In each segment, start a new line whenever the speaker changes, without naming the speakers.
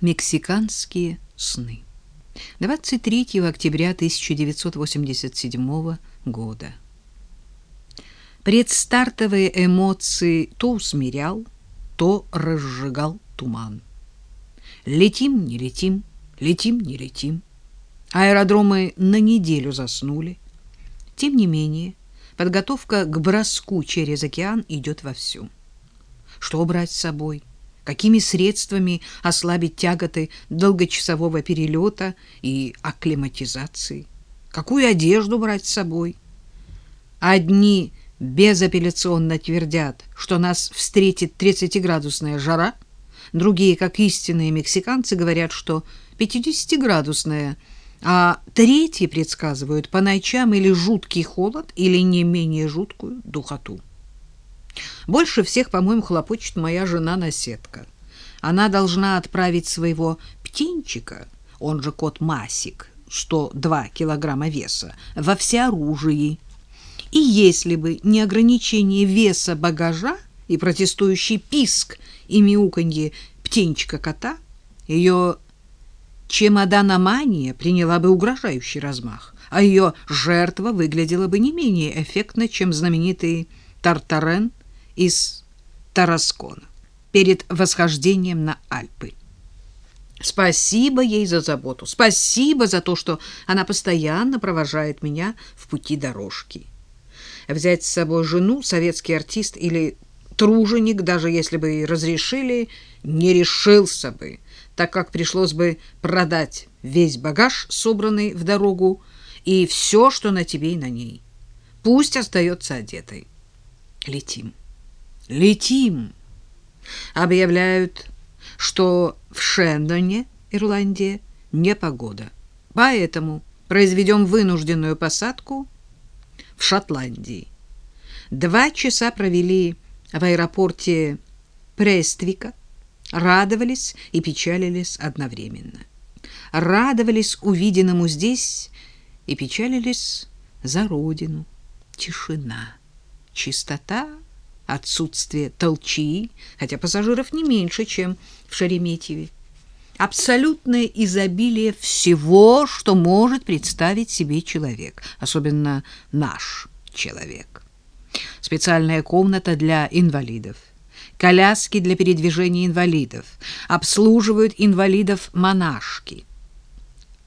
Мексиканские сны. 23 октября 1987 года. Предстартовые эмоции то усмирял, то разжигал туман. Летим, не летим, летим, не летим. Аэродромы на неделю заснули. Тем не менее, подготовка к броску через океан идет вовсю. Что брать с собой? Какими средствами ослабить тяготы долгочасового перелета и акклиматизации? Какую одежду брать с собой? Одни безапелляционно твердят, что нас встретит 30-градусная жара, другие, как истинные мексиканцы, говорят, что 50-градусная, а третьи предсказывают по ночам или жуткий холод, или не менее жуткую духоту. Больше всех, по-моему, хлопочет моя жена-наседка. Она должна отправить своего птенчика, он же кот Масик, 102 килограмма веса, во всеоружии. И если бы не ограничение веса багажа и протестующий писк и мяуканье птенчика-кота, ее чемоданомания приняла бы угрожающий размах, а ее жертва выглядела бы не менее эффектно, чем знаменитый Тартарен из Тараскона перед восхождением на Альпы. Спасибо ей за заботу, спасибо за то, что она постоянно провожает меня в пути дорожки. Взять с собой жену, советский артист или труженик, даже если бы и разрешили, не решился бы, так как пришлось бы продать весь багаж, собранный в дорогу, и все, что на тебе и на ней. Пусть остается одетой. Летим. Летим. Объявляют, что в Шендоне, Ирландия, непогода. Поэтому произведем вынужденную посадку в Шотландии. Два часа провели в аэропорте Прествика, радовались и печалились одновременно. Радовались увиденному здесь и печалились за родину. Тишина чистота, отсутствие толчии, хотя пассажиров не меньше, чем в Шереметьеве. Абсолютное изобилие всего, что может представить себе человек, особенно наш человек. Специальная комната для инвалидов, коляски для передвижения инвалидов, обслуживают инвалидов монашки.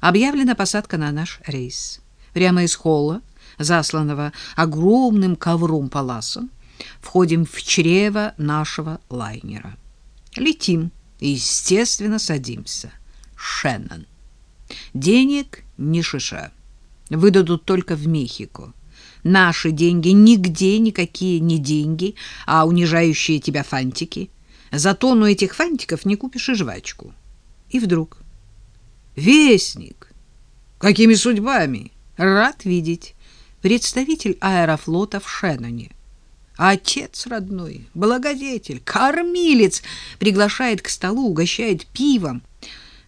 Объявлена посадка на наш рейс. Прямо из холла засланного огромным ковром паласа, входим в чрево нашего лайнера. Летим и, естественно, садимся. Шеннон. Денег ни шиша. Выдадут только в Мехико. Наши деньги нигде никакие не деньги, а унижающие тебя фантики. За тонну этих фантиков не купишь и жвачку. И вдруг... Вестник! Какими судьбами? Рад видеть представитель аэрофлота в Шенноне. Отец родной, благодетель, кормилец приглашает к столу, угощает пивом.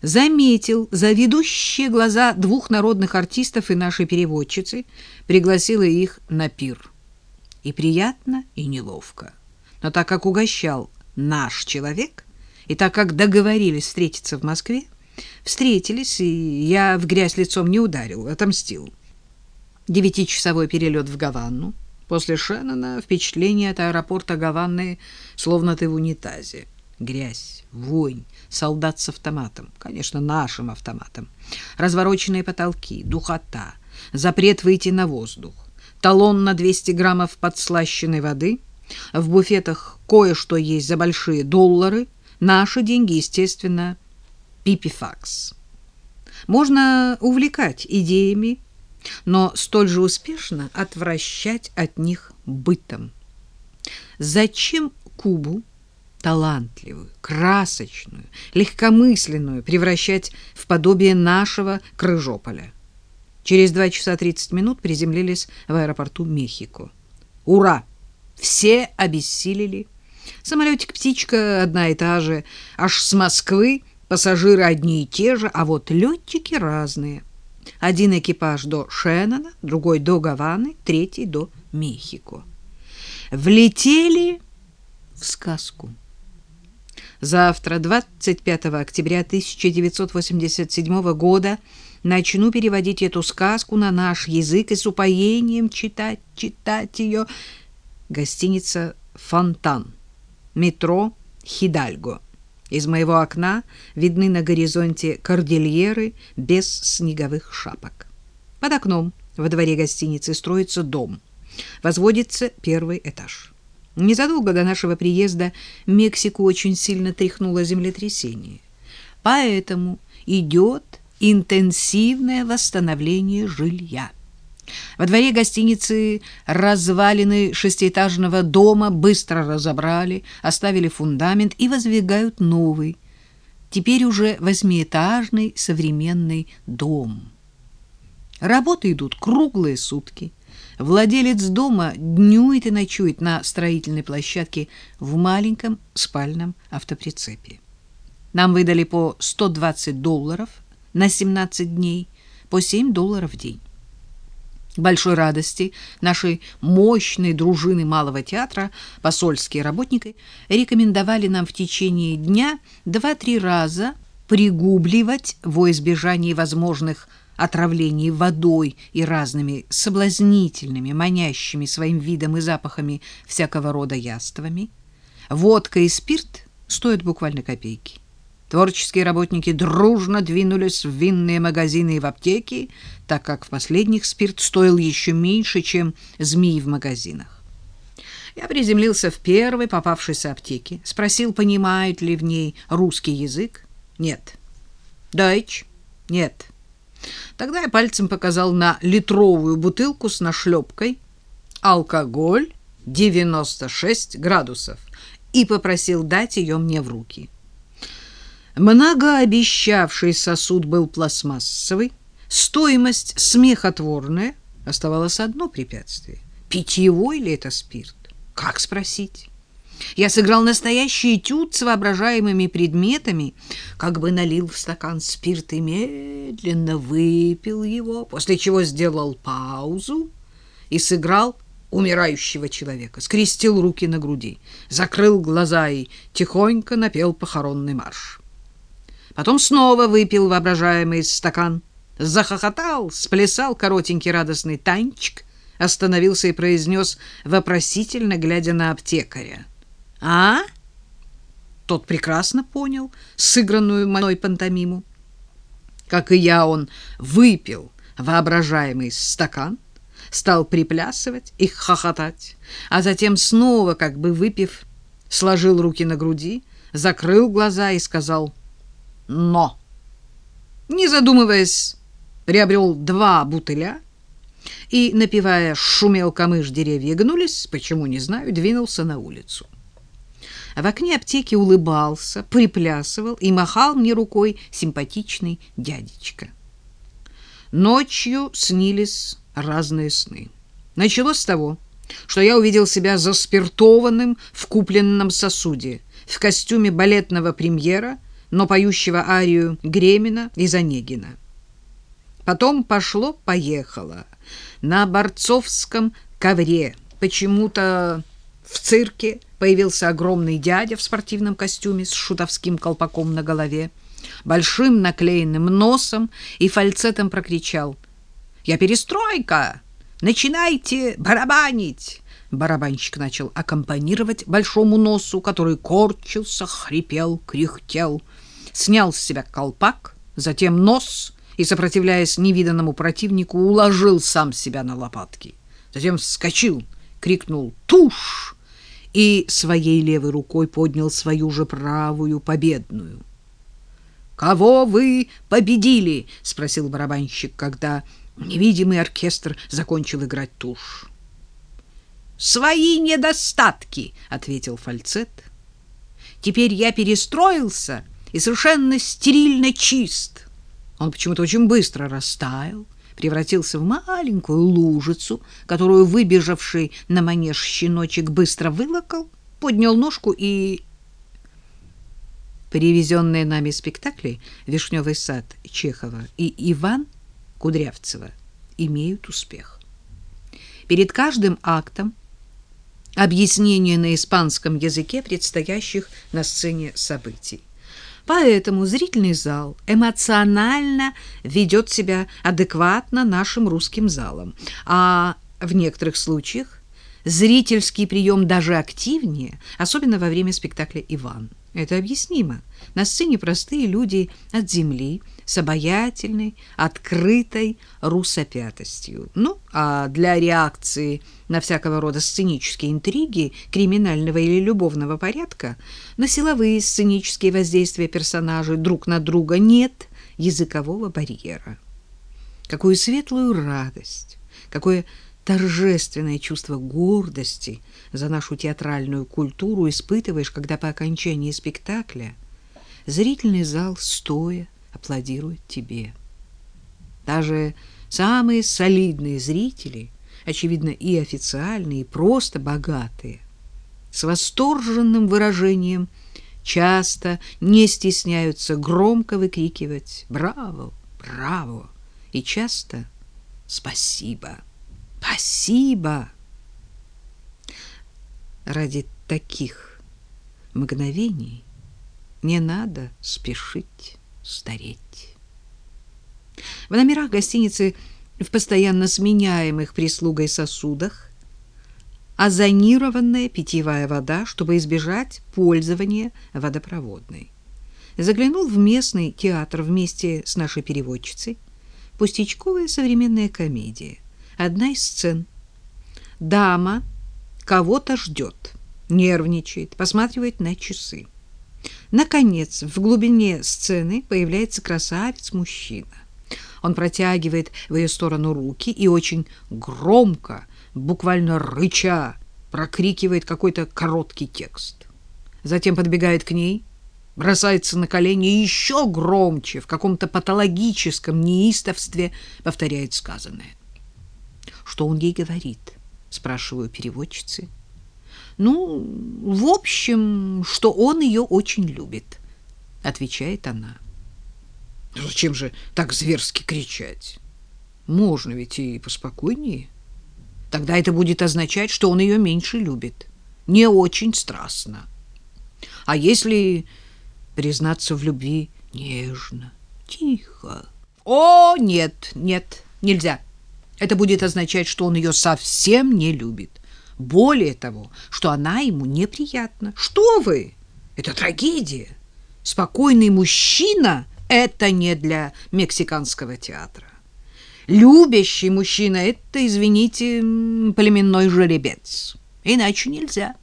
Заметил за ведущие глаза двух народных артистов и нашей переводчицы, пригласила их на пир. И приятно, и неловко. Но так как угощал наш человек, и так как договорились встретиться в Москве, встретились, и я в грязь лицом не ударил, отомстил. Девятичасовой перелет в Гавану. После Шеннона впечатление от аэропорта Гаваны словно ты в унитазе. Грязь, вонь, солдат с автоматом, конечно, нашим автоматом, развороченные потолки, духота, запрет выйти на воздух, талон на 200 граммов подслащенной воды, в буфетах кое-что есть за большие доллары, наши деньги, естественно, пипифакс. Можно увлекать идеями, но столь же успешно отвращать от них бытом. Зачем Кубу, талантливую, красочную, легкомысленную, превращать в подобие нашего Крыжополя? Через два часа тридцать минут приземлились в аэропорту Мехико. Ура! Все обессилели. Самолетик «Птичка» одна и та же, аж с Москвы, пассажиры одни и те же, а вот летчики разные. Один экипаж до Шеннона, другой до Гаваны, третий до Мехико. Влетели в сказку. Завтра, 25 октября 1987 года, начну переводить эту сказку на наш язык и с упоением читать, читать ее. Гостиница «Фонтан», метро «Хидальго». Из моего окна видны на горизонте кордильеры без снеговых шапок. Под окном во дворе гостиницы строится дом. Возводится первый этаж. Незадолго до нашего приезда Мексику очень сильно тряхнуло землетрясение. Поэтому идет интенсивное восстановление жилья. Во дворе гостиницы развалины шестиэтажного дома быстро разобрали, оставили фундамент и воздвигают новый, теперь уже восьмиэтажный современный дом. Работы идут круглые сутки. Владелец дома днюет и ночует на строительной площадке в маленьком спальном автоприцепе. Нам выдали по 120 долларов на 17 дней, по 7 долларов в день. Большой радости нашей мощной дружины Малого театра посольские работники рекомендовали нам в течение дня два-три раза пригубливать во избежание возможных отравлений водой и разными соблазнительными, манящими своим видом и запахами всякого рода яствами. Водка и спирт стоят буквально копейки. Творческие работники дружно двинулись в винные магазины и в аптеки, так как в последних спирт стоил еще меньше, чем змеи в магазинах. Я приземлился в первой попавшейся аптеке, спросил, понимают ли в ней русский язык. Нет. Дайч? Нет. Тогда я пальцем показал на литровую бутылку с нашлепкой «Алкоголь 96 градусов» и попросил дать ее мне в руки. Многообещавший сосуд был пластмассовый, стоимость смехотворная, оставалось одно препятствие. Питьевой ли это спирт? Как спросить? Я сыграл настоящий этюд с воображаемыми предметами, как бы налил в стакан спирт и медленно выпил его, после чего сделал паузу и сыграл умирающего человека, скрестил руки на груди, закрыл глаза и тихонько напел похоронный марш. Потом снова выпил воображаемый стакан, захохотал, сплясал коротенький радостный танчик, остановился и произнес, вопросительно глядя на аптекаря. «А?» Тот прекрасно понял сыгранную мной пантомиму. Как и я, он выпил воображаемый стакан, стал приплясывать и хохотать, а затем снова, как бы выпив, сложил руки на груди, закрыл глаза и сказал но, не задумываясь, приобрел два бутыля и, напивая «шумел камыш, деревья гнулись», почему, не знаю, двинулся на улицу. В окне аптеки улыбался, приплясывал и махал мне рукой симпатичный дядечка. Ночью снились разные сны. Началось с того, что я увидел себя заспиртованным в купленном сосуде, в костюме балетного премьера но поющего арию Гремина и Занегина. Потом пошло-поехало. На борцовском ковре почему-то в цирке появился огромный дядя в спортивном костюме с шутовским колпаком на голове, большим наклеенным носом и фальцетом прокричал «Я перестройка! Начинайте барабанить!» Барабанщик начал аккомпанировать большому носу, который корчился, хрипел, кряхтел, снял с себя колпак, затем нос и, сопротивляясь невиданному противнику, уложил сам себя на лопатки. Затем вскочил, крикнул «Тушь!» и своей левой рукой поднял свою же правую победную. «Кого вы победили?» — спросил барабанщик, когда невидимый оркестр закончил играть тушь. «Свои недостатки», — ответил фальцет. «Теперь я перестроился и совершенно стерильно чист». Он почему-то очень быстро растаял, превратился в маленькую лужицу, которую выбежавший на манеж щеночек быстро вылокал, поднял ножку и... Привезенные нами спектакли «Вишневый сад» Чехова и «Иван» Кудрявцева имеют успех. Перед каждым актом объяснение на испанском языке предстоящих на сцене событий. Поэтому зрительный зал эмоционально ведет себя адекватно нашим русским залам, а в некоторых случаях зрительский прием даже активнее, особенно во время спектакля «Иван». Это объяснимо. На сцене простые люди от земли с обаятельной, открытой русопятостью. Ну, а для реакции на всякого рода сценические интриги криминального или любовного порядка, на силовые сценические воздействия персонажей друг на друга нет языкового барьера. Какую светлую радость, какое торжественное чувство гордости за нашу театральную культуру испытываешь, когда по окончании спектакля зрительный зал стоя аплодирует тебе. Даже самые солидные зрители, очевидно, и официальные, и просто богатые, с восторженным выражением часто не стесняются громко выкрикивать «Браво! Браво!» и часто «Спасибо!» Спасибо. Ради таких мгновений не надо спешить стареть. В номерах гостиницы в постоянно сменяемых прислугой сосудах озонированная питьевая вода, чтобы избежать пользования водопроводной. Заглянул в местный театр вместе с нашей переводчицей. Пустячковая современная комедия одна из сцен. Дама кого-то ждет, нервничает, посматривает на часы. Наконец, в глубине сцены появляется красавец-мужчина. Он протягивает в ее сторону руки и очень громко, буквально рыча, прокрикивает какой-то короткий текст. Затем подбегает к ней, бросается на колени и еще громче, в каком-то патологическом неистовстве повторяет сказанное. Что он ей говорит? Спрашиваю переводчицы. Ну, в общем, что он ее очень любит, отвечает она. Зачем же так зверски кричать? Можно ведь и поспокойнее. Тогда это будет означать, что он ее меньше любит. Не очень страстно. А если признаться в любви нежно, тихо? О, нет, нет, нельзя. Это будет означать, что он ее совсем не любит. Более того, что она ему неприятна. Что вы? Это трагедия. Спокойный мужчина — это не для мексиканского театра. Любящий мужчина — это, извините, племенной жеребец. Иначе нельзя.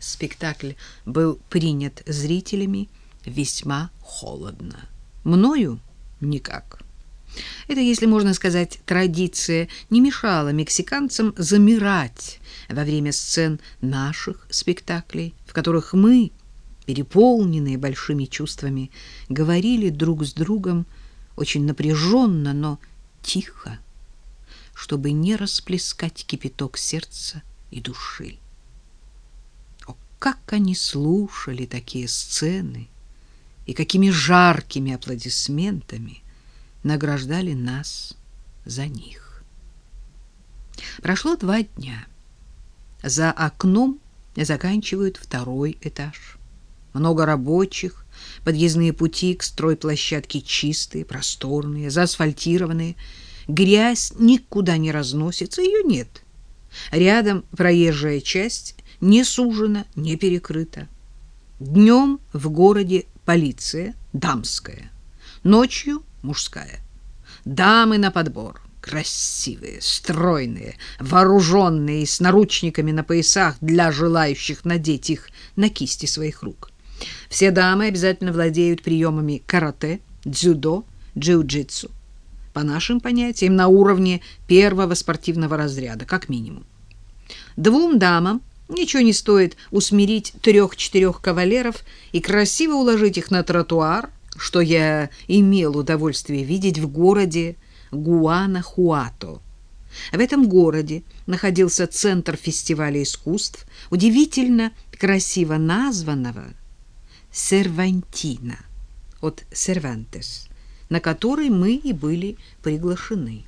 Спектакль был принят зрителями весьма холодно. Мною — никак. Это, если можно сказать, традиция не мешала мексиканцам замирать во время сцен наших спектаклей, в которых мы, переполненные большими чувствами, говорили друг с другом очень напряженно, но тихо, чтобы не расплескать кипяток сердца и души. О, как они слушали такие сцены и какими жаркими аплодисментами награждали нас за них. Прошло два дня. За окном заканчивают второй этаж. Много рабочих, подъездные пути к стройплощадке чистые, просторные, заасфальтированные. Грязь никуда не разносится, ее нет. Рядом проезжая часть не сужена, не перекрыта. Днем в городе полиция дамская, ночью мужская. Дамы на подбор, красивые, стройные, вооруженные и с наручниками на поясах для желающих надеть их на кисти своих рук. Все дамы обязательно владеют приемами карате, дзюдо, джиу-джитсу. По нашим понятиям, на уровне первого спортивного разряда, как минимум. Двум дамам ничего не стоит усмирить трех-четырех кавалеров и красиво уложить их на тротуар, что я имел удовольствие видеть в городе Гуанахуато. В этом городе находился центр фестиваля искусств, удивительно красиво названного Сервантина от Сервантес, на который мы и были приглашены.